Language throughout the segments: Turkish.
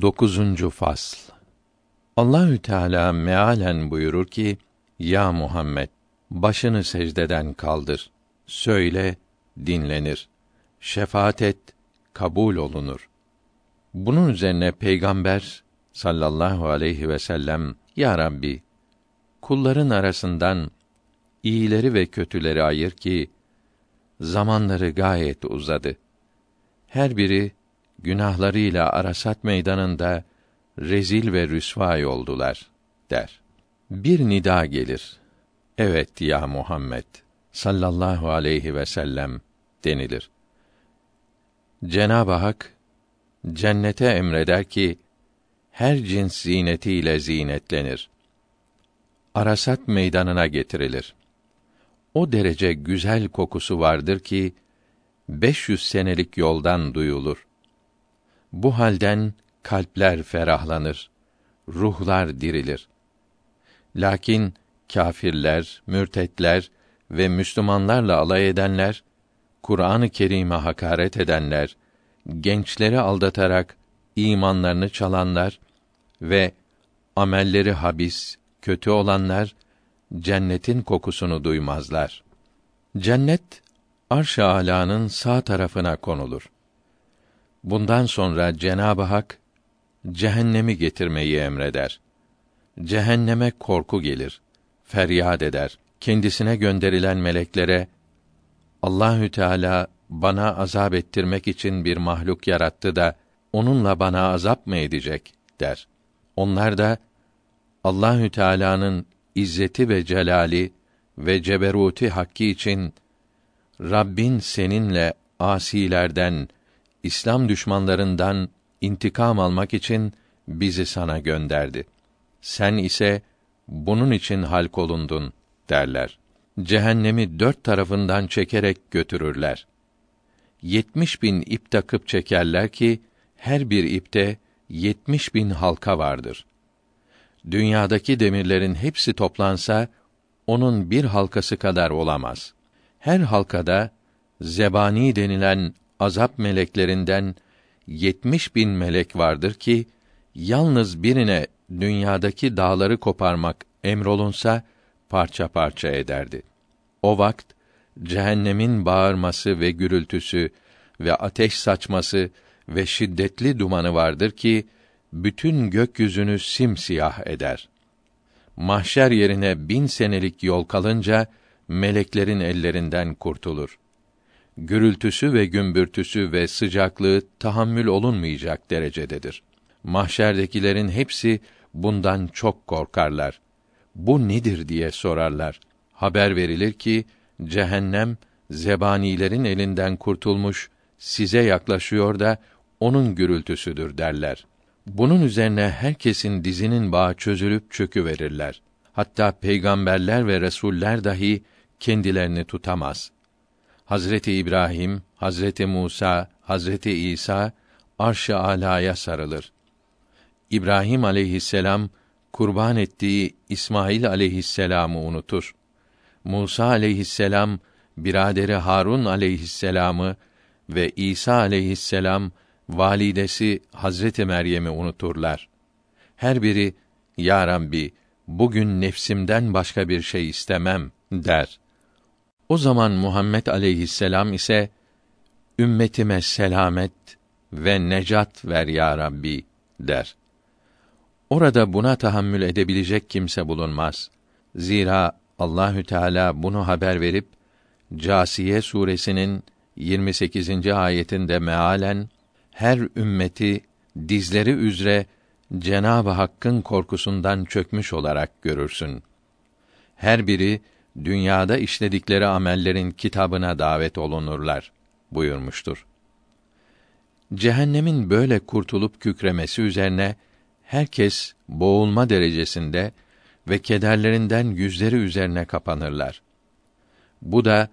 Dokuzuncu fasl. Allahü Teala mealen buyurur ki: Ya Muhammed, başını secdeden kaldır. Söyle, dinlenir. Şefaat et, kabul olunur. Bunun üzerine peygamber sallallahu aleyhi ve sellem ya Rabbi kulların arasından iyileri ve kötüleri ayır ki zamanları gayet uzadı. Her biri günahlarıyla Arasat meydanında rezil ve rüsvay oldular der. Bir nida gelir. Evet ya Muhammed sallallahu aleyhi ve sellem denilir. Cenab-ı Hak cennete emreder ki her cins zinetiyle zinetlenir. Arasat meydanına getirilir. O derece güzel kokusu vardır ki 500 senelik yoldan duyulur. Bu halden kalpler ferahlanır, ruhlar dirilir. Lakin kâfirler, mürtetler ve Müslümanlarla alay edenler, Kur'an-ı Kerim'e hakaret edenler, gençleri aldatarak imanlarını çalanlar ve amelleri habis, kötü olanlar cennetin kokusunu duymazlar. Cennet arş-ı sağ tarafına konulur. Bundan sonra Cenab-ı Hak cehennemi getirmeyi emreder. Cehenneme korku gelir, feryat eder. Kendisine gönderilen meleklere Allahü Teala bana azap ettirmek için bir mahluk yarattı da onunla bana azap mı edecek der. Onlar da Allahü Teala'nın izzeti ve celali ve ceberuti hakkı için Rabbin seninle asilerden İslam düşmanlarından intikam almak için bizi sana gönderdi. Sen ise bunun için halk olundun derler. Cehennemi dört tarafından çekerek götürürler. Yetmiş bin ip takıp çekerler ki her bir ipte yetmiş bin halka vardır. Dünyadaki demirlerin hepsi toplansa onun bir halkası kadar olamaz. Her halkada zebani denilen azap meleklerinden yetmiş bin melek vardır ki yalnız birine dünyadaki dağları koparmak emrolunsa parça parça ederdi. O vakt cehennemin bağırması ve gürültüsü ve ateş saçması ve şiddetli dumanı vardır ki bütün gökyüzünü simsiyah eder. Mahşer yerine bin senelik yol kalınca meleklerin ellerinden kurtulur gürültüsü ve gümbürtüsü ve sıcaklığı tahammül olunmayacak derecededir. Mahşerdekilerin hepsi bundan çok korkarlar. Bu nedir diye sorarlar. Haber verilir ki cehennem zebanilerin elinden kurtulmuş, size yaklaşıyor da onun gürültüsüdür derler. Bunun üzerine herkesin dizinin bağı çözülüp çökü verirler. Hatta peygamberler ve resuller dahi kendilerini tutamaz. Hazreti İbrahim, Hazreti Musa, Hazreti İsa arş-ı alaya sarılır. İbrahim aleyhisselam kurban ettiği İsmail aleyhisselamı unutur. Musa aleyhisselam biraderi Harun aleyhisselamı ve İsa aleyhisselam validesi Hazreti Meryem'i unuturlar. Her biri ya Rabbi bugün nefsimden başka bir şey istemem der. O zaman Muhammed aleyhisselam ise ümmetime selamet ve necat ver ya Rabbi der. Orada buna tahammül edebilecek kimse bulunmaz. Zira Allahü Teala bunu haber verip Câsiye suresinin 28. ayetinde mealen her ümmeti dizleri üzere Cenab-ı Hakk'ın korkusundan çökmüş olarak görürsün. Her biri dünyada işledikleri amellerin kitabına davet olunurlar buyurmuştur. Cehennemin böyle kurtulup kükremesi üzerine herkes boğulma derecesinde ve kederlerinden yüzleri üzerine kapanırlar. Bu da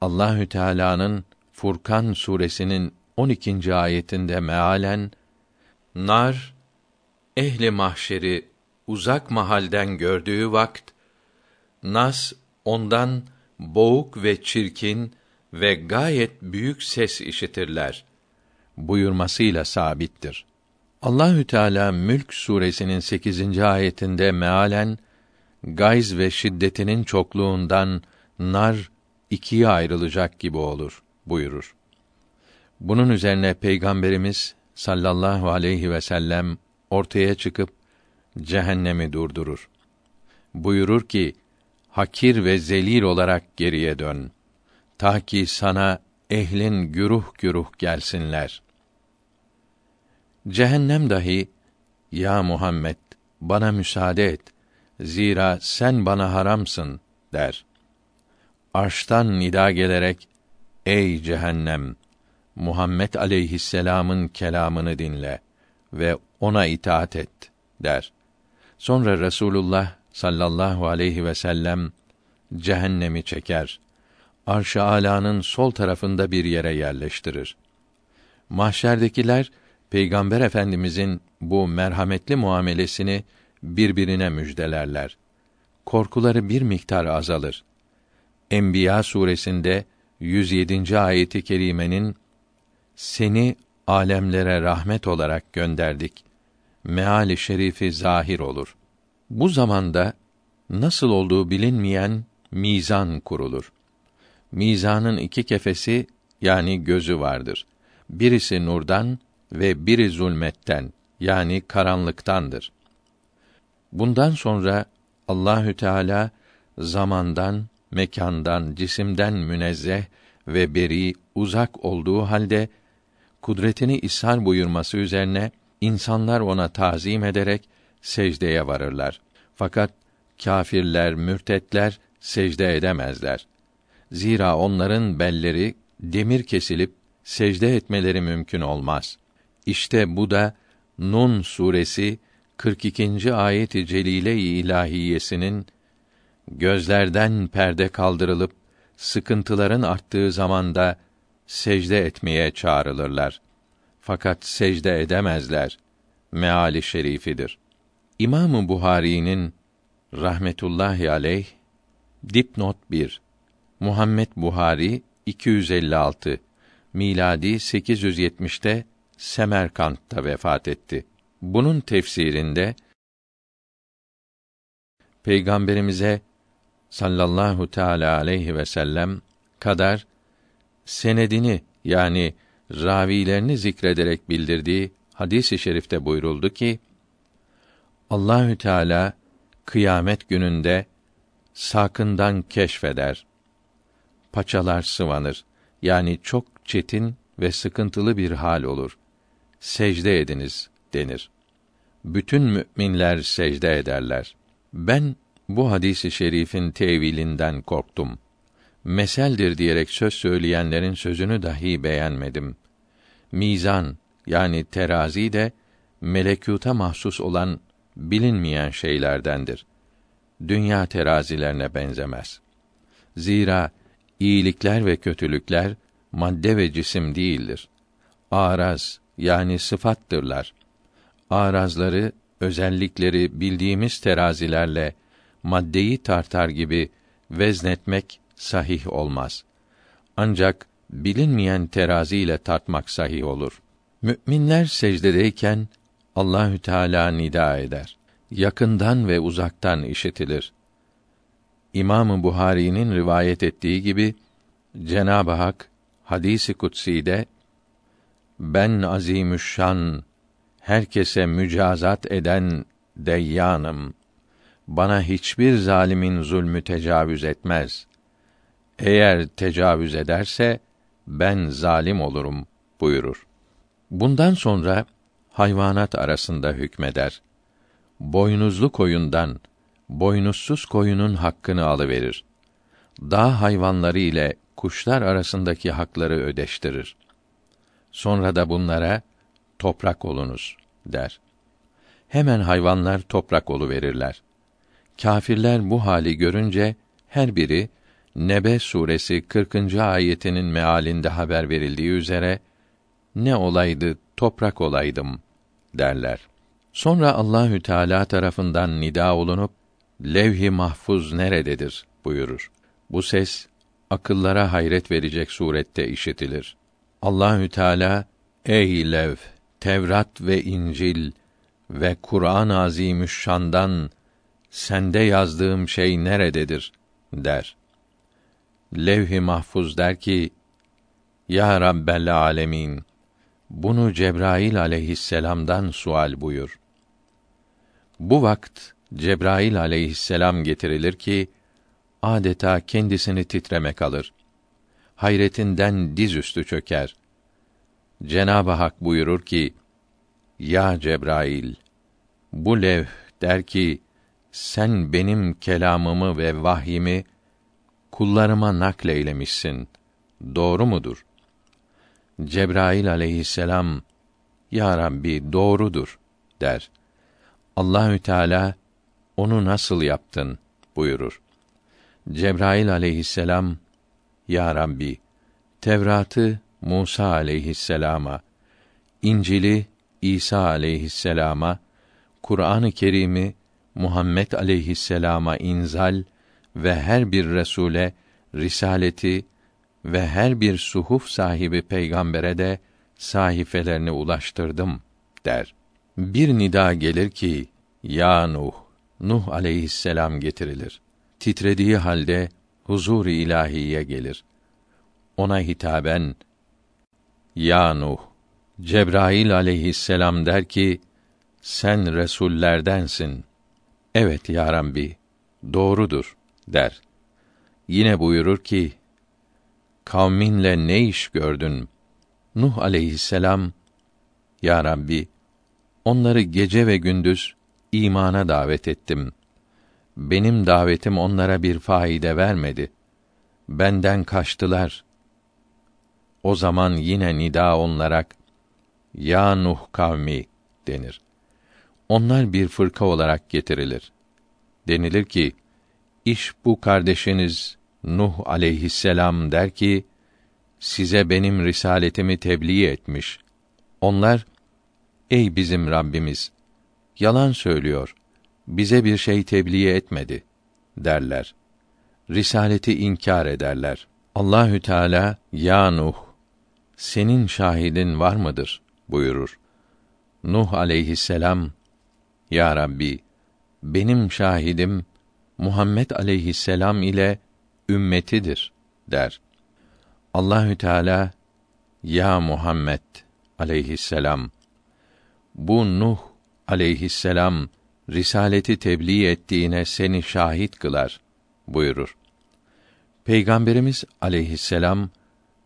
Allahü Teala'nın Furkan suresinin 12. ayetinde mealen nar ehli mahşeri uzak mahalden gördüğü vakt nas ondan boğuk ve çirkin ve gayet büyük ses işitirler buyurmasıyla sabittir. Allahü Teala Mülk suresinin 8. ayetinde mealen gayz ve şiddetinin çokluğundan nar ikiye ayrılacak gibi olur buyurur. Bunun üzerine Peygamberimiz sallallahu aleyhi ve sellem ortaya çıkıp cehennemi durdurur. Buyurur ki: Hakir ve zelil olarak geriye dön. Ta ki sana ehlin güruh güruh gelsinler. Cehennem dahi ya Muhammed bana müsaade et. Zira sen bana haramsın der. Arştan nida gelerek ey cehennem Muhammed aleyhisselam'ın kelamını dinle ve ona itaat et der. Sonra Resulullah sallallahu aleyhi ve sellem cehennemi çeker. Arş-ı Ala'nın sol tarafında bir yere yerleştirir. Mahşerdekiler Peygamber Efendimizin bu merhametli muamelesini birbirine müjdelerler. Korkuları bir miktar azalır. Enbiya suresinde 107. ayeti kerimenin seni alemlere rahmet olarak gönderdik. Meali şerifi zahir olur. Bu zamanda nasıl olduğu bilinmeyen mizan kurulur. Mizanın iki kefesi yani gözü vardır. Birisi nurdan ve biri zulmetten yani karanlıktandır. Bundan sonra Allahü Teala zamandan, mekandan, cisimden münezzeh ve beri, uzak olduğu halde kudretini ishar buyurması üzerine insanlar ona tazim ederek secdeye varırlar. Fakat kâfirler, mürtetler secde edemezler. Zira onların belleri demir kesilip secde etmeleri mümkün olmaz. İşte bu da Nun suresi 42. ayet-i celile-i ilahiyesinin gözlerden perde kaldırılıp sıkıntıların arttığı zamanda secde etmeye çağrılırlar. Fakat secde edemezler. Meali şerifidir. İmamı Buhari'nin rahmetullahi aleyh dipnot 1 Muhammed Buhari 256 miladi 870'te Semerkant'ta vefat etti. Bunun tefsirinde Peygamberimize sallallahu teala aleyhi ve sellem kadar senedini yani ravilerini zikrederek bildirdiği hadis-i şerifte buyuruldu ki Allahü Teala kıyamet gününde sakından keşfeder. Paçalar sıvanır. Yani çok çetin ve sıkıntılı bir hal olur. Secde ediniz denir. Bütün müminler secde ederler. Ben bu hadisi şerifin tevilinden korktum. Meseldir diyerek söz söyleyenlerin sözünü dahi beğenmedim. Mizan yani terazi de melekûta mahsus olan bilinmeyen şeylerdendir. Dünya terazilerine benzemez. Zira iyilikler ve kötülükler madde ve cisim değildir. Araz yani sıfattırlar. Arazları, özellikleri bildiğimiz terazilerle maddeyi tartar gibi veznetmek sahih olmaz. Ancak bilinmeyen terazi ile tartmak sahih olur. Müminler secdedeyken Allahü Teala nida eder. Yakından ve uzaktan işitilir. İmamı Buhari'nin rivayet ettiği gibi Cenab-ı Hak hadisi kutsi'de ben azimüşşan herkese mücazat eden deyyanım. Bana hiçbir zalimin zulmü tecavüz etmez. Eğer tecavüz ederse ben zalim olurum buyurur. Bundan sonra hayvanat arasında hükmeder. Boynuzlu koyundan boynuzsuz koyunun hakkını alıverir. Dağ hayvanları ile kuşlar arasındaki hakları ödeştirir. Sonra da bunlara toprak olunuz der. Hemen hayvanlar toprak olu verirler. Kâfirler bu hali görünce her biri Nebe suresi 40. ayetinin mealinde haber verildiği üzere ne olaydı toprak olaydım derler. Sonra Allahü Teala tarafından nida olunup levh-i mahfuz nerededir buyurur. Bu ses akıllara hayret verecek surette işitilir. Allahü Teala ey lev Tevrat ve İncil ve Kur'an-ı Azimüşşan'dan sende yazdığım şey nerededir der. Levh-i Mahfuz der ki: Ya Rabbel Alemin, bunu Cebrail aleyhisselam'dan sual buyur. Bu vakt Cebrail aleyhisselam getirilir ki adeta kendisini titremek alır. Hayretinden dizüstü çöker. Cenab-ı Hak buyurur ki: Ya Cebrail, bu levh der ki sen benim kelamımı ve vahyimi kullarıma nakleylemişsin. Doğru mudur? Cebrail aleyhisselam Ya Rabbi doğrudur der. Allahü Teala onu nasıl yaptın buyurur. Cebrail aleyhisselam Ya Rabbi Tevrat'ı Musa aleyhisselama, İncil'i İsa aleyhisselama, Kur'an-ı Kerim'i Muhammed aleyhisselama inzal ve her bir resule risaleti ve her bir suhuf sahibi peygambere de sahifelerini ulaştırdım der. Bir nida gelir ki ya Nuh Nuh aleyhisselam getirilir. Titrediği halde huzur ilahiye gelir. Ona hitaben Ya Nuh Cebrail aleyhisselam der ki sen resullerdensin. Evet ya Rabbi, doğrudur der. Yine buyurur ki kavminle ne iş gördün? Nuh aleyhisselam Ya Rabbi onları gece ve gündüz imana davet ettim. Benim davetim onlara bir faide vermedi. Benden kaçtılar. O zaman yine nida onlara Ya Nuh kavmi denir. Onlar bir fırka olarak getirilir. Denilir ki, iş bu kardeşiniz Nuh aleyhisselam der ki, size benim risaletimi tebliğ etmiş. Onlar, ey bizim Rabbimiz, yalan söylüyor, bize bir şey tebliğ etmedi, derler. Risaleti inkar ederler. Allahü Teala, ya Nuh, senin şahidin var mıdır? buyurur. Nuh aleyhisselam, ya Rabbi, benim şahidim Muhammed aleyhisselam ile ümmetidir der. Allahü Teala ya Muhammed aleyhisselam bu Nuh aleyhisselam risaleti tebliğ ettiğine seni şahit kılar buyurur. Peygamberimiz aleyhisselam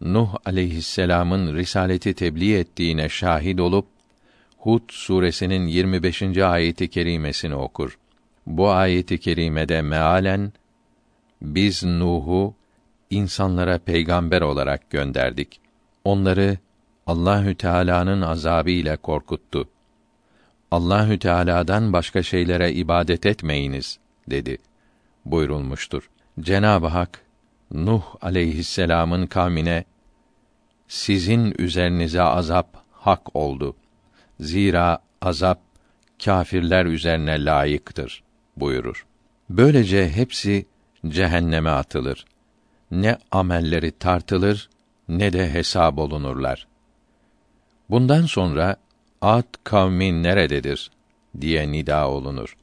Nuh aleyhisselamın risaleti tebliğ ettiğine şahit olup Hud suresinin 25. ayeti kerimesini okur. Bu ayeti kerimede mealen biz Nuh'u insanlara peygamber olarak gönderdik. Onları Allahü Teala'nın azabı ile korkuttu. Allahü Teala'dan başka şeylere ibadet etmeyiniz dedi buyurulmuştur. Cenab-ı Hak Nuh aleyhisselam'ın kavmine sizin üzerinize azap hak oldu. Zira azap kâfirler üzerine layıktır buyurur. Böylece hepsi cehenneme atılır. Ne amelleri tartılır ne de hesap olunurlar. Bundan sonra Ad kavmi nerededir diye nida olunur.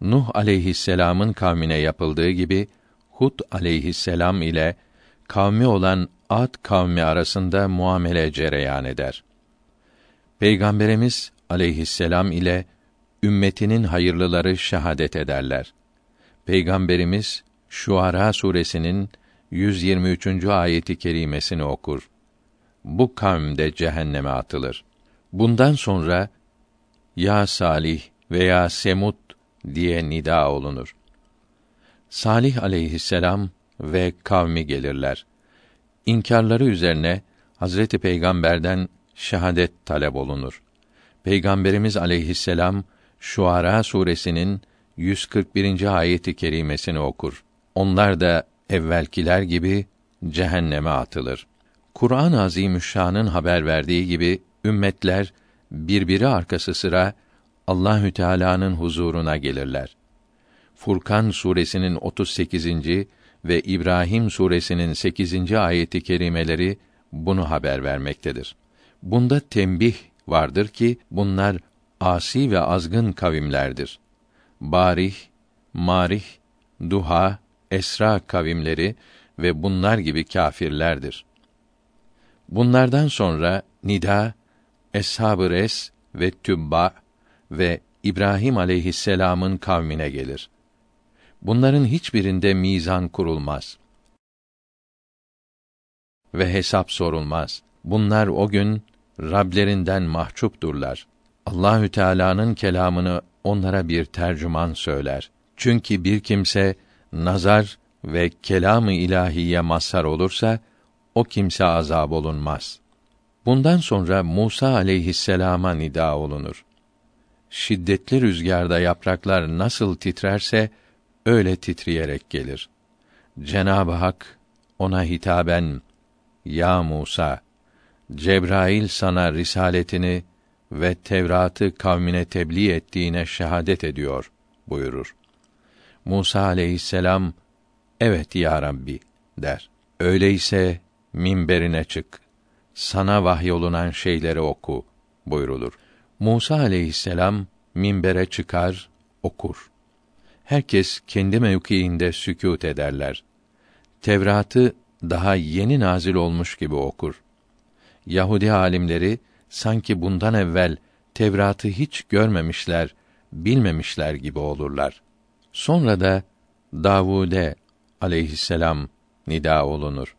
Nuh aleyhisselam'ın kavmine yapıldığı gibi Hud aleyhisselam ile kavmi olan Ad kavmi arasında muamele cereyan eder. Peygamberimiz aleyhisselam ile ümmetinin hayırlıları şehadet ederler. Peygamberimiz Şuara suresinin 123. ayeti kerimesini okur. Bu kavm de cehenneme atılır. Bundan sonra ya Salih veya Semut diye nida olunur. Salih aleyhisselam ve kavmi gelirler. İnkarları üzerine Hazreti Peygamber'den şehadet talep olunur. Peygamberimiz aleyhisselam Şuara suresinin 141. ayeti kerimesini okur. Onlar da evvelkiler gibi cehenneme atılır. Kur'an-ı Azimüşşan'ın haber verdiği gibi ümmetler birbiri arkası sıra Allahü Teala'nın huzuruna gelirler. Furkan suresinin 38. ve İbrahim suresinin 8. ayeti kerimeleri bunu haber vermektedir. Bunda tembih vardır ki bunlar asi ve azgın kavimlerdir. Barih, Marih, Duha, Esra kavimleri ve bunlar gibi kâfirlerdir. Bunlardan sonra Nida, Eshab-ı Res ve Tübba ve İbrahim aleyhisselam'ın kavmine gelir. Bunların hiçbirinde mizan kurulmaz ve hesap sorulmaz. Bunlar o gün Rablerinden mahcupdurlar. Allahü Teala'nın kelamını onlara bir tercüman söyler. Çünkü bir kimse nazar ve kelamı ilahiye mazhar olursa o kimse azab olunmaz. Bundan sonra Musa aleyhisselama nida olunur. Şiddetli rüzgarda yapraklar nasıl titrerse öyle titreyerek gelir. Cenab-ı Hak ona hitaben Ya Musa Cebrail sana risaletini ve Tevrat'ı kavmine tebliğ ettiğine şehadet ediyor buyurur. Musa aleyhisselam evet ya Rabbi der. Öyleyse minberine çık. Sana vahyolunan şeyleri oku buyrulur. Musa aleyhisselam minbere çıkar, okur. Herkes kendi mevkiinde sükût ederler. Tevrat'ı daha yeni nazil olmuş gibi okur. Yahudi alimleri sanki bundan evvel Tevrat'ı hiç görmemişler, bilmemişler gibi olurlar. Sonra da Davude aleyhisselam nida olunur.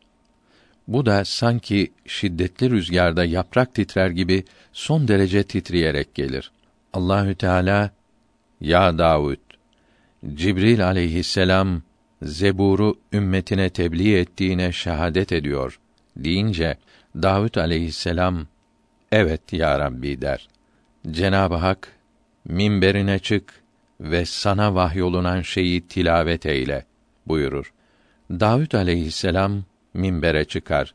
Bu da sanki şiddetli rüzgarda yaprak titrer gibi son derece titreyerek gelir. Allahü Teala ya Davud Cibril aleyhisselam Zebur'u ümmetine tebliğ ettiğine şehadet ediyor deyince Davud aleyhisselam evet ya Rabbi der. Cenab-ı Hak minberine çık ve sana vahyolunan şeyi tilavet eyle buyurur. Davud aleyhisselam minbere çıkar.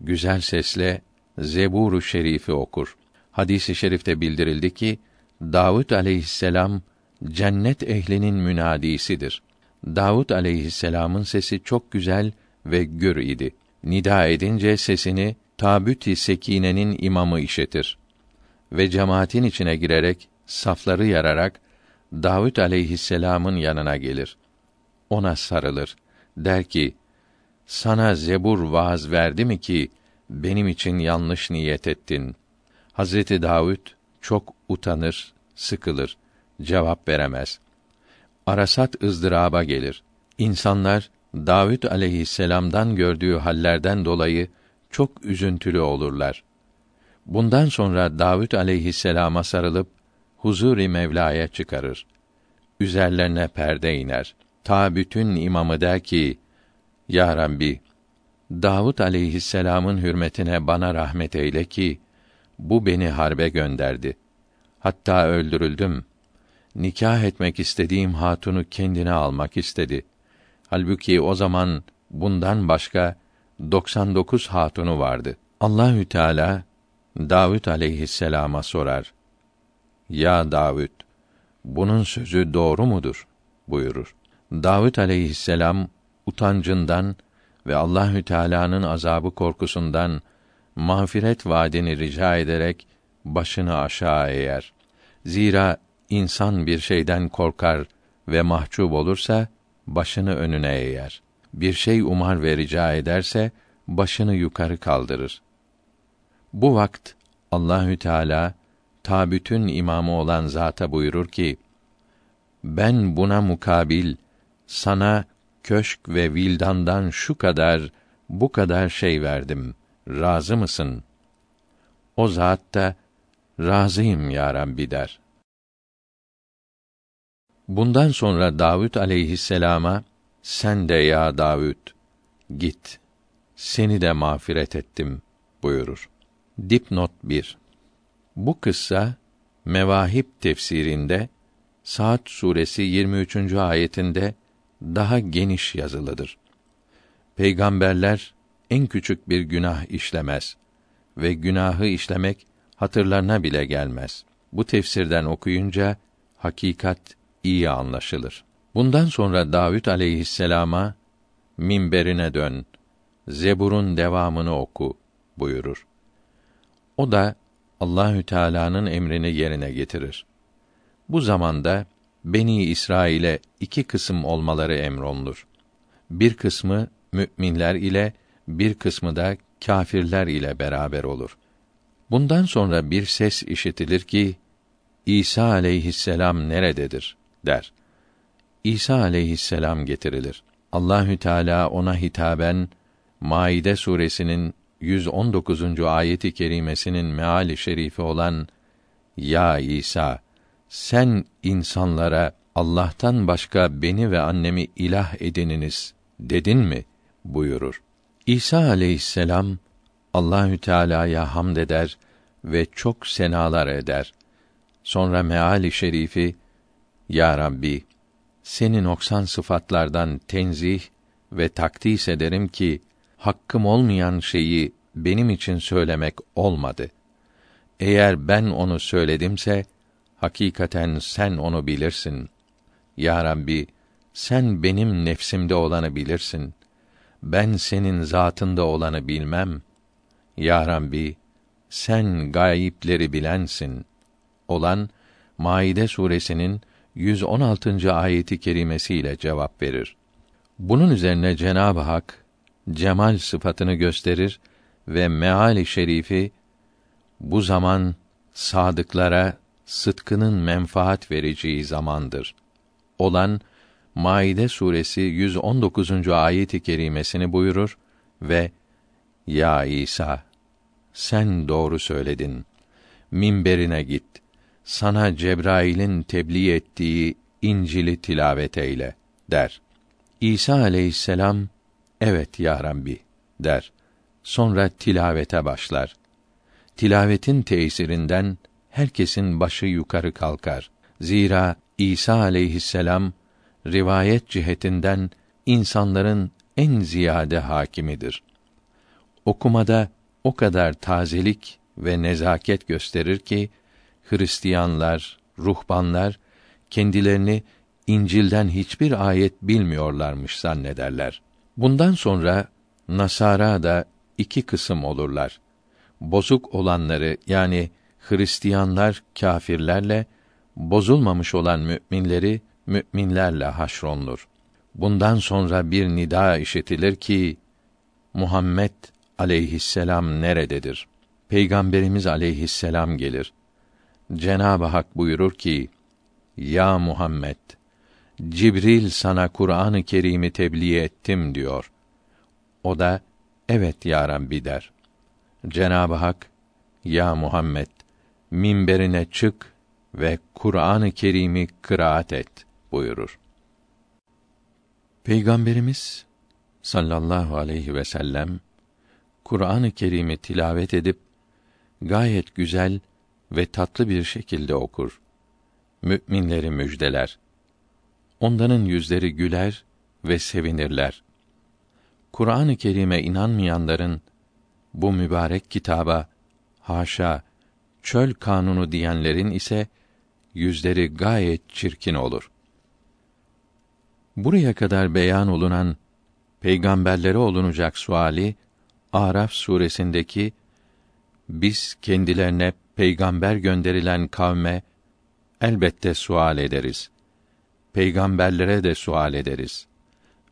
Güzel sesle Zeburu Şerifi okur. Hadisi i şerifte bildirildi ki Davud aleyhisselam cennet ehlinin münadisidir. Davud aleyhisselamın sesi çok güzel ve gür idi. Nida edince sesini Tabüt-i Sekine'nin imamı işitir ve cemaatin içine girerek safları yararak Davud aleyhisselam'ın yanına gelir. Ona sarılır. Der ki: Sana zebur vaaz verdi mi ki benim için yanlış niyet ettin? Hazreti Davud çok utanır, sıkılır, cevap veremez. Arasat ızdıraba gelir. İnsanlar Davud aleyhisselam'dan gördüğü hallerden dolayı çok üzüntülü olurlar. Bundan sonra Davud aleyhisselama sarılıp huzur-i Mevla'ya çıkarır. Üzerlerine perde iner. Ta bütün imamı der ki: Ya Rabbi, Davud aleyhisselamın hürmetine bana rahmet eyle ki bu beni harbe gönderdi. Hatta öldürüldüm. Nikah etmek istediğim hatunu kendine almak istedi. Halbuki o zaman bundan başka 99 hatunu vardı. Allahü Teala Davud aleyhisselama sorar. Ya Davud, bunun sözü doğru mudur? buyurur. Davud aleyhisselam utancından ve Allahü Teala'nın azabı korkusundan mağfiret vaadini rica ederek başını aşağı eğer. Zira insan bir şeyden korkar ve mahcup olursa başını önüne eğer. Bir şey umar ve rica ederse başını yukarı kaldırır. Bu vakt Allahü Teala ta bütün imamı olan zata buyurur ki: Ben buna mukabil sana köşk ve vildandan şu kadar bu kadar şey verdim. Razı mısın? O zat da razıyım ya Rabbi der. Bundan sonra Davud aleyhisselama sen de ya Davud git seni de mağfiret ettim buyurur. Dipnot 1 Bu kıssa Mevahip tefsirinde Saat suresi 23. ayetinde daha geniş yazılıdır. Peygamberler en küçük bir günah işlemez ve günahı işlemek hatırlarına bile gelmez. Bu tefsirden okuyunca hakikat iyi anlaşılır. Bundan sonra Davud aleyhisselama minberine dön, Zebur'un devamını oku buyurur. O da Allahü Teala'nın emrini yerine getirir. Bu zamanda Beni İsrail'e iki kısım olmaları emrolunur. Bir kısmı müminler ile, bir kısmı da kâfirler ile beraber olur. Bundan sonra bir ses işitilir ki İsa aleyhisselam nerededir der. İsa aleyhisselam getirilir. Allahü Teala ona hitaben Maide suresinin 119. ayeti kerimesinin meali şerifi olan Ya İsa sen insanlara Allah'tan başka beni ve annemi ilah edininiz dedin mi buyurur. İsa aleyhisselam Allahü Teala'ya hamd eder ve çok senalar eder. Sonra meali şerifi Ya Rabbi seni noksan sıfatlardan tenzih ve takdis ederim ki hakkım olmayan şeyi benim için söylemek olmadı. Eğer ben onu söyledimse hakikaten sen onu bilirsin. Ya Rabbi sen benim nefsimde olanı bilirsin. Ben senin zatında olanı bilmem. Ya Rabbi sen gayipleri bilensin. Olan Maide suresinin 116. ayeti kerimesiyle cevap verir. Bunun üzerine Cenab-ı Hak cemal sıfatını gösterir ve meali şerifi bu zaman sadıklara sıtkının menfaat vereceği zamandır. Olan Maide suresi 119. ayeti kerimesini buyurur ve Ya İsa sen doğru söyledin. Minberine git. Sana Cebrail'in tebliğ ettiği İncil'i tilavet eyle der. İsa aleyhisselam evet ya Rabbi der. Sonra tilavete başlar. Tilavetin tesirinden herkesin başı yukarı kalkar. Zira İsa aleyhisselam rivayet cihetinden insanların en ziyade hakimidir. Okumada o kadar tazelik ve nezaket gösterir ki Hristiyanlar, ruhbanlar kendilerini İncil'den hiçbir ayet bilmiyorlarmış zannederler. Bundan sonra Nasara da iki kısım olurlar. Bozuk olanları yani Hristiyanlar kâfirlerle, bozulmamış olan müminleri müminlerle haşronlur. Bundan sonra bir nida işitilir ki Muhammed aleyhisselam nerededir? Peygamberimiz aleyhisselam gelir. Cenab-ı Hak buyurur ki: Ya Muhammed, Cibril sana Kur'an-ı Kerim'i tebliğ ettim diyor. O da evet ya Rabbi der. Cenab-ı Hak ya Muhammed minberine çık ve Kur'an-ı Kerim'i kıraat et buyurur. Peygamberimiz sallallahu aleyhi ve sellem Kur'an-ı Kerim'i tilavet edip gayet güzel ve tatlı bir şekilde okur. Müminleri müjdeler. Onların yüzleri güler ve sevinirler. Kur'an-ı Kerim'e inanmayanların bu mübarek kitaba haşa çöl kanunu diyenlerin ise yüzleri gayet çirkin olur. Buraya kadar beyan olunan peygamberlere olunacak suali Araf suresindeki biz kendilerine peygamber gönderilen kavme elbette sual ederiz. Peygamberlere de sual ederiz.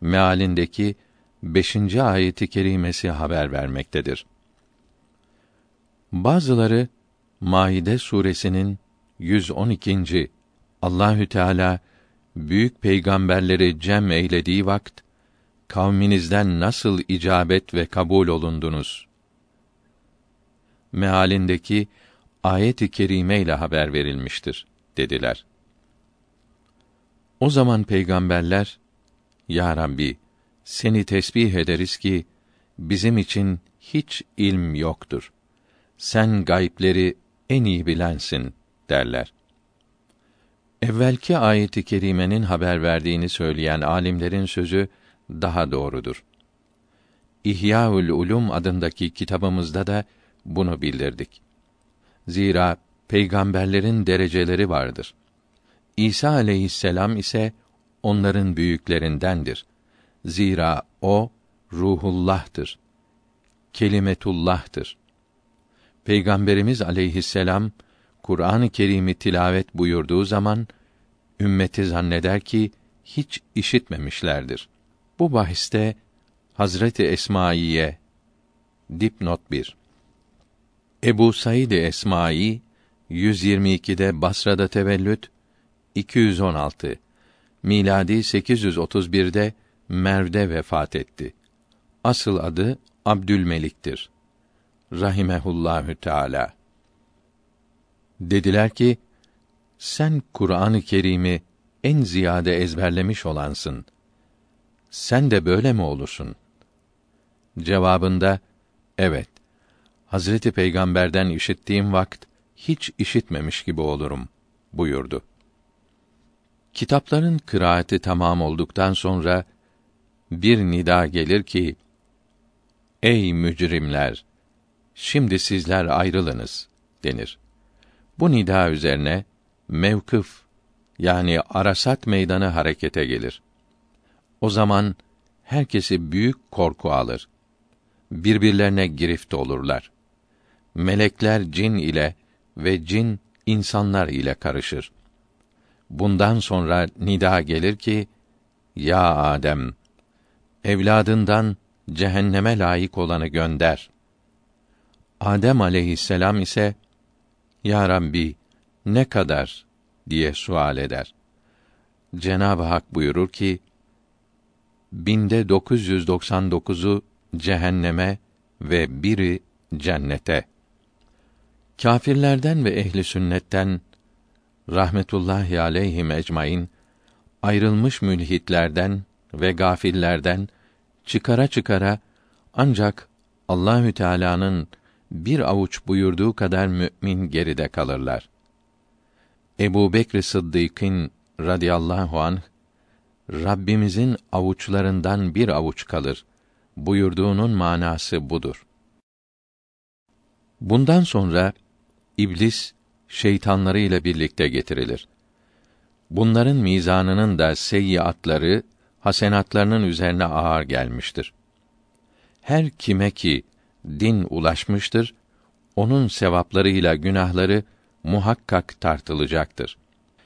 Mealindeki beşinci ayeti kerimesi haber vermektedir. Bazıları Maide suresinin 112. Allahü Teala büyük peygamberleri cem eylediği vakt kavminizden nasıl icabet ve kabul olundunuz? Mealindeki ayet-i kerime ile haber verilmiştir dediler. O zaman peygamberler Ya Rabbi seni tesbih ederiz ki bizim için hiç ilm yoktur. Sen gayipleri en iyi bilensin derler. Evvelki ayeti kerimenin haber verdiğini söyleyen alimlerin sözü daha doğrudur. İhyaül Ulum adındaki kitabımızda da bunu bildirdik. Zira peygamberlerin dereceleri vardır. İsa aleyhisselam ise onların büyüklerindendir. Zira o ruhullah'tır. Kelimetullah'tır. Peygamberimiz aleyhisselam Kur'an-ı Kerim'i tilavet buyurduğu zaman ümmeti zanneder ki hiç işitmemişlerdir. Bu bahiste Hazreti Esmaiye dipnot 1 Ebu Said Esmai 122'de Basra'da tevellüt 216 miladi 831'de Merv'de vefat etti. Asıl adı Abdülmelik'tir. Rahimehullahü Teala. Dediler ki, sen Kur'an-ı Kerim'i en ziyade ezberlemiş olansın. Sen de böyle mi olursun? Cevabında, evet. Hazreti Peygamber'den işittiğim vakt hiç işitmemiş gibi olurum buyurdu. Kitapların kıraati tamam olduktan sonra bir nida gelir ki Ey mücrimler şimdi sizler ayrılınız denir. Bu nida üzerine mevkıf yani Arasat meydanı harekete gelir. O zaman herkesi büyük korku alır. Birbirlerine girift olurlar. Melekler cin ile ve cin insanlar ile karışır. Bundan sonra nida gelir ki, Ya Adem, evladından cehenneme layık olanı gönder. Adem aleyhisselam ise, Ya Rabbi, ne kadar diye sual eder. Cenab-ı Hak buyurur ki, binde 999'u cehenneme ve biri cennete. Kâfirlerden ve ehli sünnetten rahmetullahi aleyhim ecmaîn ayrılmış mülhitlerden ve gafillerden çıkara çıkara ancak Allahü Teala'nın bir avuç buyurduğu kadar mümin geride kalırlar. Ebu Bekr Sıddık'ın radıyallahu anh Rabbimizin avuçlarından bir avuç kalır buyurduğunun manası budur. Bundan sonra iblis şeytanları ile birlikte getirilir. Bunların mizanının da seyyiatları hasenatlarının üzerine ağır gelmiştir. Her kime ki din ulaşmıştır, onun sevaplarıyla günahları muhakkak tartılacaktır.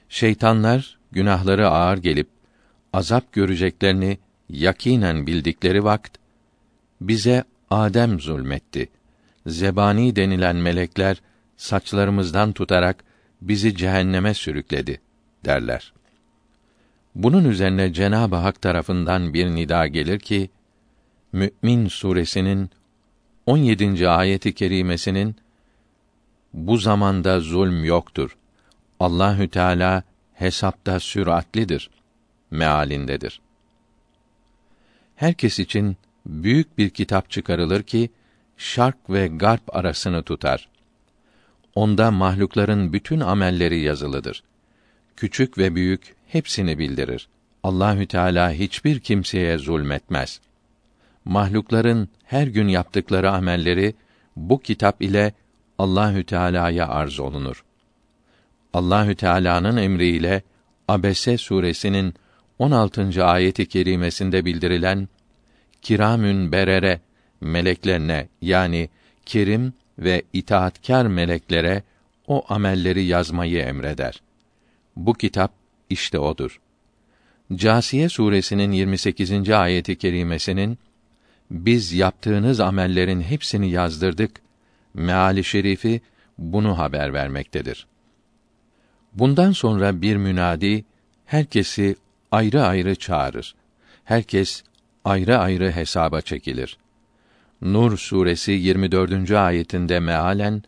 Şeytanlar günahları ağır gelip azap göreceklerini yakinen bildikleri vakt bize Adem zulmetti. Zebani denilen melekler saçlarımızdan tutarak bizi cehenneme sürükledi derler. Bunun üzerine Cenab-ı Hak tarafından bir nida gelir ki Mü'min suresinin 17. ayeti kerimesinin bu zamanda zulm yoktur. Allahü Teala hesapta süratlidir mealindedir. Herkes için büyük bir kitap çıkarılır ki şark ve garp arasını tutar. Onda mahlukların bütün amelleri yazılıdır. Küçük ve büyük hepsini bildirir. Allahü Teala hiçbir kimseye zulmetmez. Mahlukların her gün yaptıkları amelleri bu kitap ile Allahü Teala'ya arz olunur. Allahü Teala'nın emriyle Abese suresinin 16. ayeti kerimesinde bildirilen kiramün berere meleklerine yani kerim ve itaatkar meleklere o amelleri yazmayı emreder. Bu kitap işte odur. Câsiye suresinin 28. ayeti kerimesinin biz yaptığınız amellerin hepsini yazdırdık meali şerifi bunu haber vermektedir. Bundan sonra bir münadi herkesi ayrı ayrı çağırır. Herkes ayrı ayrı hesaba çekilir. Nur suresi 24. ayetinde mealen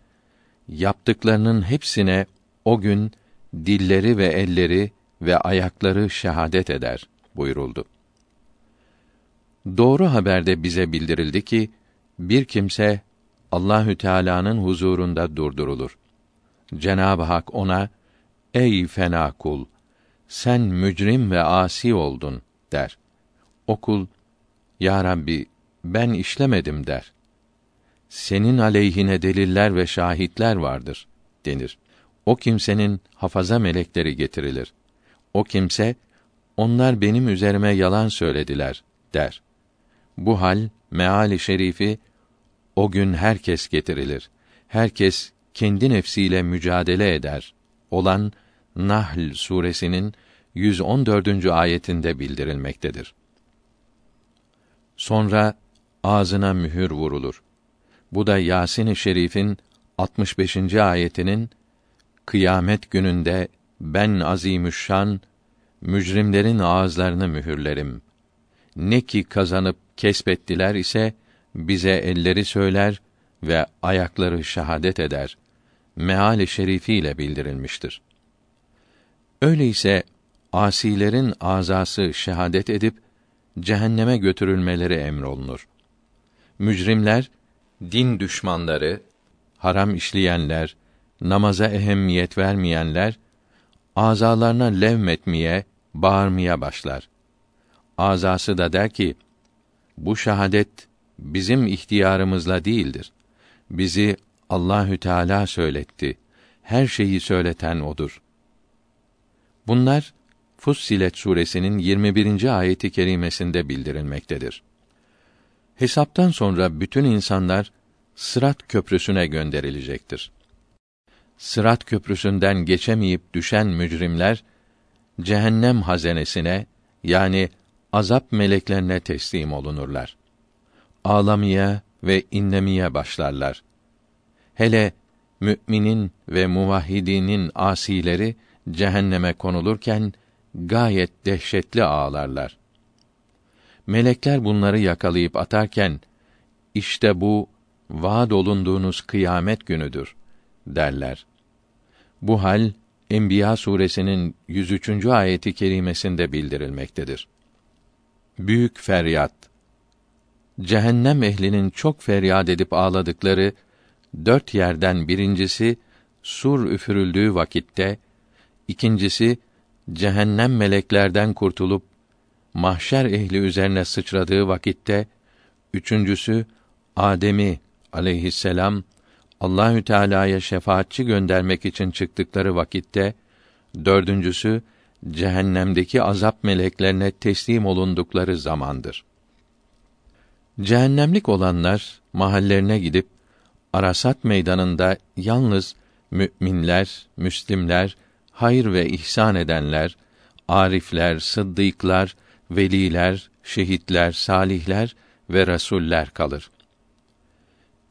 yaptıklarının hepsine o gün dilleri ve elleri ve ayakları şehadet eder buyuruldu. Doğru haberde bize bildirildi ki bir kimse Allahü Teala'nın huzurunda durdurulur. Cenab-ı Hak ona ey fena kul sen mücrim ve asi oldun der. O kul ya Rabbi ben işlemedim der. Senin aleyhine deliller ve şahitler vardır denir. O kimsenin hafaza melekleri getirilir. O kimse onlar benim üzerime yalan söylediler der. Bu hal meali şerifi o gün herkes getirilir. herkes kendi nefsiyle mücadele eder olan Nahl suresinin 114. ayetinde bildirilmektedir. Sonra ağzına mühür vurulur. Bu da Yasin-i Şerif'in 65. ayetinin kıyamet gününde ben azimüşşan mücrimlerin ağızlarını mühürlerim. Ne ki kazanıp kesbettiler ise bize elleri söyler ve ayakları şahadet eder. Meali şerifiyle bildirilmiştir. Öyleyse asilerin azası şehadet edip cehenneme götürülmeleri emrolunur. Mücrimler, din düşmanları, haram işleyenler, namaza ehemmiyet vermeyenler, azalarına levmetmeye, bağırmaya başlar. Azası da der ki, bu şahadet bizim ihtiyarımızla değildir. Bizi Allahü Teala söyletti. Her şeyi söyleten odur. Bunlar Fussilet suresinin 21. ayeti kerimesinde bildirilmektedir. Hesaptan sonra bütün insanlar Sırat köprüsüne gönderilecektir. Sırat köprüsünden geçemeyip düşen mücrimler cehennem hazenesine yani azap meleklerine teslim olunurlar. Ağlamaya ve inlemeye başlarlar. Hele müminin ve muvahhidinin asileri cehenneme konulurken gayet dehşetli ağlarlar. Melekler bunları yakalayıp atarken işte bu vaad olunduğunuz kıyamet günüdür derler. Bu hal Enbiya suresinin 103. ayeti kerimesinde bildirilmektedir. Büyük feryat Cehennem ehlinin çok feryat edip ağladıkları dört yerden birincisi sur üfürüldüğü vakitte, ikincisi cehennem meleklerden kurtulup mahşer ehli üzerine sıçradığı vakitte, üçüncüsü Adem'i aleyhisselam Allahü Teala'ya şefaatçi göndermek için çıktıkları vakitte, dördüncüsü cehennemdeki azap meleklerine teslim olundukları zamandır. Cehennemlik olanlar mahallerine gidip Arasat meydanında yalnız müminler, müslimler, hayır ve ihsan edenler, arifler, sıddıklar, veliler, şehitler, salihler ve rasuller kalır.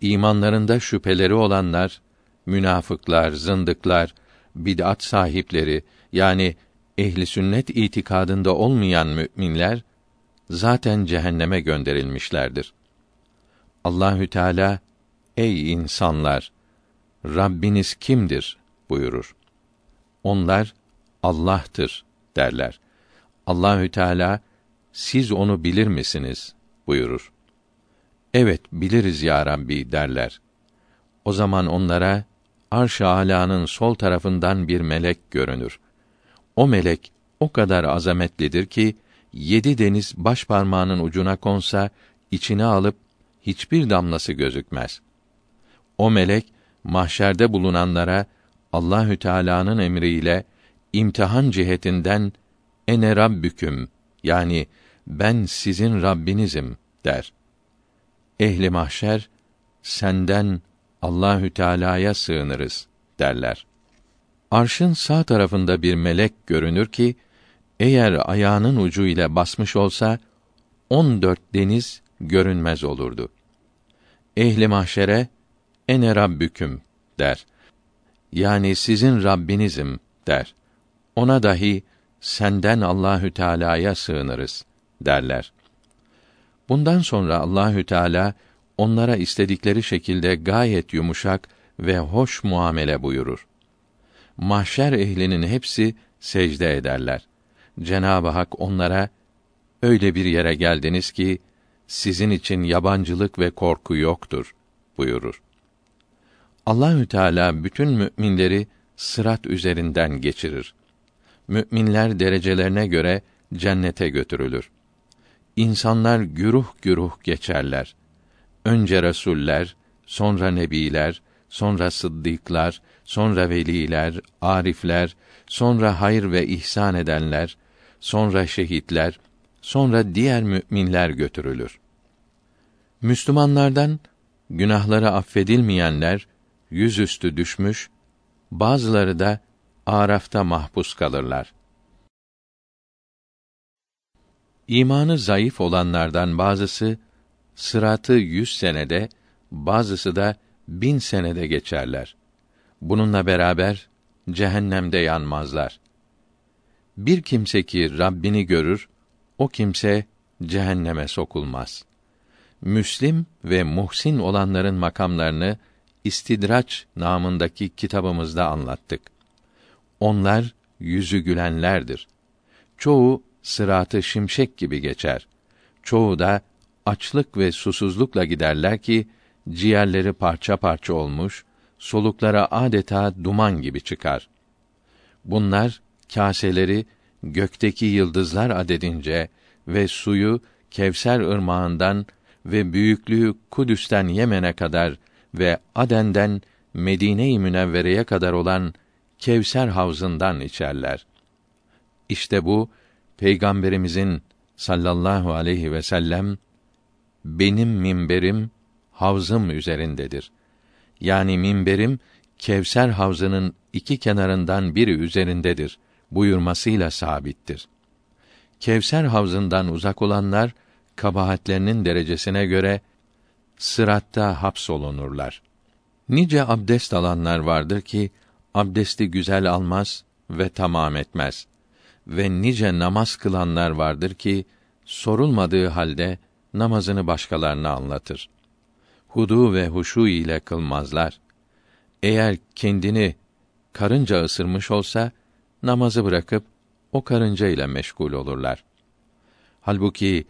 İmanlarında şüpheleri olanlar, münafıklar, zındıklar, bid'at sahipleri yani ehli sünnet itikadında olmayan müminler zaten cehenneme gönderilmişlerdir. Allahü Teala ey insanlar Rabbiniz kimdir buyurur. Onlar Allah'tır derler. Allahü Teala siz onu bilir misiniz buyurur. Evet biliriz ya Rabbi derler. O zaman onlara arş-ı sol tarafından bir melek görünür. O melek o kadar azametlidir ki yedi deniz baş parmağının ucuna konsa içine alıp hiçbir damlası gözükmez. O melek mahşerde bulunanlara Allahü Teala'nın emriyle imtihan cihetinden ene rabbüküm yani ben sizin Rabbinizim der. Ehli mahşer senden Allahü Teala'ya sığınırız derler. Arşın sağ tarafında bir melek görünür ki eğer ayağının ucu ile basmış olsa on dört deniz görünmez olurdu. Ehli mahşere ene rabbüküm der. Yani sizin Rabbinizim der. Ona dahi senden Allahü Teala'ya sığınırız derler. Bundan sonra Allahü Teala onlara istedikleri şekilde gayet yumuşak ve hoş muamele buyurur. Mahşer ehlinin hepsi secde ederler. Cenab-ı Hak onlara öyle bir yere geldiniz ki sizin için yabancılık ve korku yoktur buyurur. Allahü Teala bütün müminleri sırat üzerinden geçirir. Müminler derecelerine göre cennete götürülür. İnsanlar güruh güruh geçerler. Önce resuller, sonra nebiler, sonra sıddıklar, sonra veliler, arifler, sonra hayır ve ihsan edenler, sonra şehitler, sonra diğer müminler götürülür. Müslümanlardan günahları affedilmeyenler yüzüstü düşmüş, bazıları da Araf'ta mahpus kalırlar. İmanı zayıf olanlardan bazısı sıratı yüz senede, bazısı da bin senede geçerler. Bununla beraber cehennemde yanmazlar. Bir kimse ki Rabbini görür, o kimse cehenneme sokulmaz. Müslim ve muhsin olanların makamlarını İstidraç namındaki kitabımızda anlattık. Onlar yüzü gülenlerdir. Çoğu sıratı şimşek gibi geçer. Çoğu da açlık ve susuzlukla giderler ki ciğerleri parça parça olmuş, soluklara adeta duman gibi çıkar. Bunlar kaseleri gökteki yıldızlar adedince ve suyu Kevser ırmağından ve büyüklüğü Kudüs'ten Yemen'e kadar ve Aden'den Medine-i Münevvere'ye kadar olan Kevser havzından içerler. İşte bu Peygamberimizin sallallahu aleyhi ve sellem benim minberim havzım üzerindedir. Yani minberim Kevser havzının iki kenarından biri üzerindedir buyurmasıyla sabittir. Kevser havzından uzak olanlar kabahatlerinin derecesine göre sıratta hapsolunurlar. Nice abdest alanlar vardır ki abdesti güzel almaz ve tamam etmez. Ve nice namaz kılanlar vardır ki sorulmadığı halde namazını başkalarına anlatır. Hudu ve huşu ile kılmazlar. Eğer kendini karınca ısırmış olsa namazı bırakıp o karınca ile meşgul olurlar. Halbuki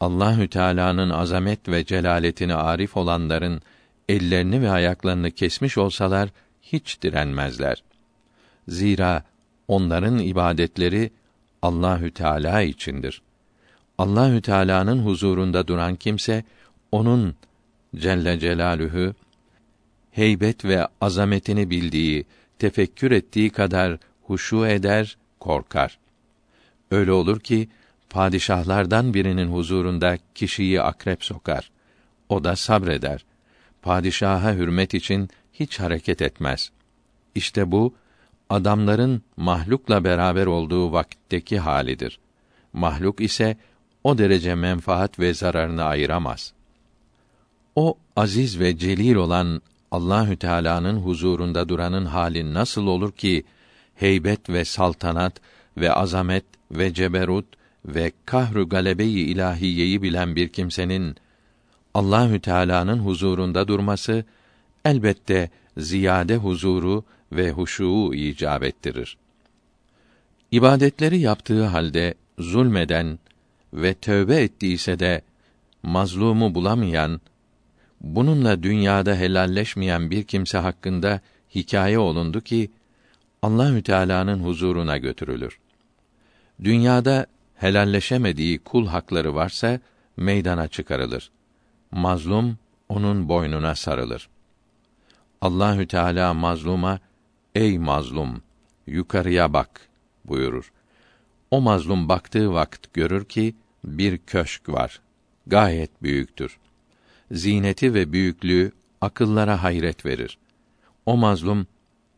Allahü Teala'nın azamet ve celaletini arif olanların ellerini ve ayaklarını kesmiş olsalar hiç direnmezler. Zira onların ibadetleri Allahü Teala içindir. Allahü Teala'nın huzurunda duran kimse onun Celle Celalühü heybet ve azametini bildiği, tefekkür ettiği kadar huşu eder, korkar. Öyle olur ki padişahlardan birinin huzurunda kişiyi akrep sokar. O da sabreder. Padişaha hürmet için hiç hareket etmez. İşte bu adamların mahlukla beraber olduğu vakitteki halidir. Mahluk ise o derece menfaat ve zararını ayıramaz. O aziz ve celil olan Allahü Teala'nın huzurunda duranın hali nasıl olur ki heybet ve saltanat ve azamet ve ceberut ve kahru galebeyi ilahiyeyi bilen bir kimsenin Allahü Teala'nın huzurunda durması elbette ziyade huzuru ve huşuu icap ettirir. İbadetleri yaptığı halde zulmeden ve tövbe ettiyse de mazlumu bulamayan, bununla dünyada helalleşmeyen bir kimse hakkında hikaye olundu ki Allahü Teala'nın huzuruna götürülür. Dünyada helalleşemediği kul hakları varsa meydana çıkarılır. Mazlum onun boynuna sarılır. Allahü Teala mazluma ey mazlum yukarıya bak buyurur. O mazlum baktığı vakit görür ki bir köşk var. Gayet büyüktür. Zineti ve büyüklüğü akıllara hayret verir. O mazlum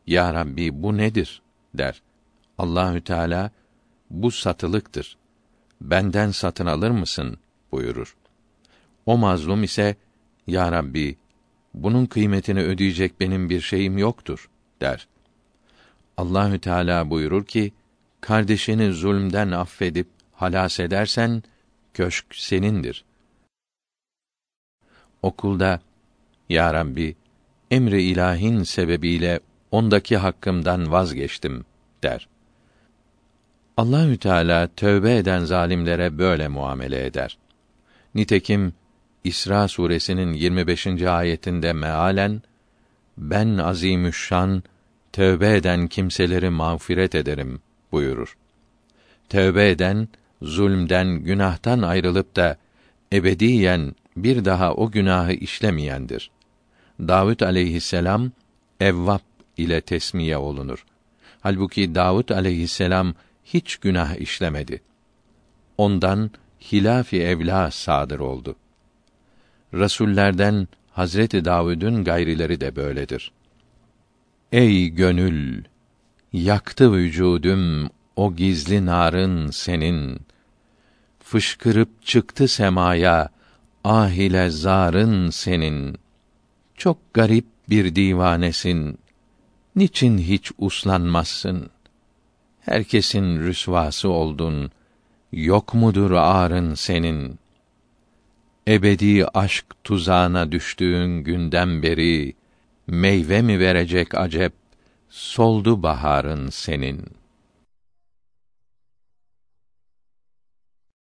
ya Rabbi bu nedir der. Allahü Teala bu satılıktır benden satın alır mısın buyurur. O mazlum ise ya Rabbi bunun kıymetini ödeyecek benim bir şeyim yoktur der. Allahü Teala buyurur ki kardeşini zulmden affedip halas edersen köşk senindir. Okulda ya Rabbi emri ilahin sebebiyle ondaki hakkımdan vazgeçtim der. Allahü Teala tövbe eden zalimlere böyle muamele eder. Nitekim İsra suresinin 25. ayetinde mealen ben azimüşşan tövbe eden kimseleri mağfiret ederim buyurur. Tövbe eden zulmden, günahtan ayrılıp da ebediyen bir daha o günahı işlemeyendir. Davud aleyhisselam evvap ile tesmiye olunur. Halbuki Davud aleyhisselam hiç günah işlemedi. Ondan hilafi evla sadır oldu. Rasullerden Hazreti Davud'un gayrileri de böyledir. Ey gönül, yaktı vücudum o gizli narın senin. Fışkırıp çıktı semaya ah ile zarın senin. Çok garip bir divanesin. Niçin hiç uslanmazsın? Herkesin rüsvası oldun. Yok mudur arın senin? Ebedi aşk tuzağına düştüğün günden beri meyve mi verecek acep soldu baharın senin.''